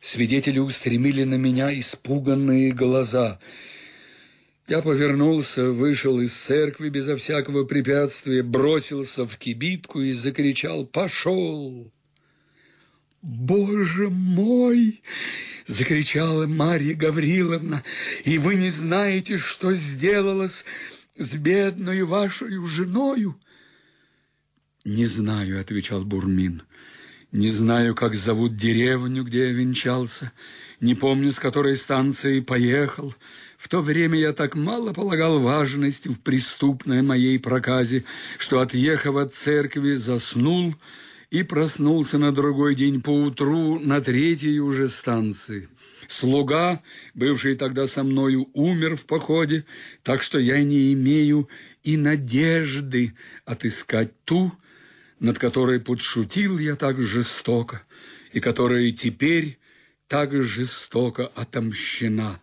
Свидетели устремили на меня испуганные глаза. Я повернулся, вышел из церкви безо всякого препятствия, бросился в кибитку и закричал «Пошел!» «Боже мой!» — закричала Марья Гавриловна. «И вы не знаете, что сделалось с бедной вашей женою?» «Не знаю», — отвечал Бурмин. «Не знаю, как зовут деревню, где я венчался. Не помню, с которой станции поехал. В то время я так мало полагал важности в преступной моей проказе, что, отъехав от церкви, заснул и проснулся на другой день поутру на третьей уже станции. Слуга, бывший тогда со мною, умер в походе, так что я не имею и надежды отыскать ту, над которой подшутил я так жестоко, и которая теперь так жестоко отомщена.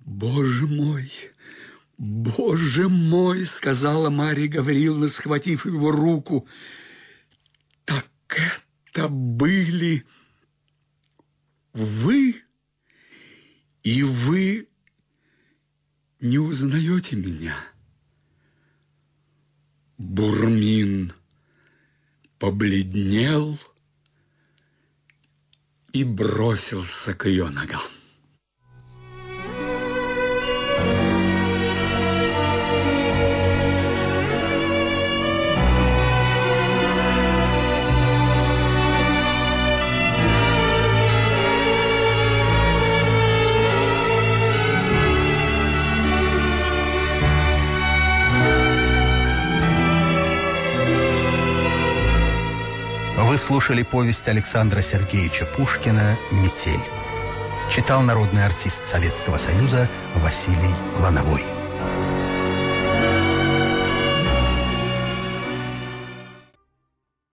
«Боже мой! Боже мой!» — сказала Марья Гавриловна, схватив его руку. «Так это были вы, и вы не узнаете меня?» Бурмин побледнел и бросился к ее ногам. Слушали повесть Александра Сергеевича Пушкина «Метель». Читал народный артист Советского Союза Василий Лановой.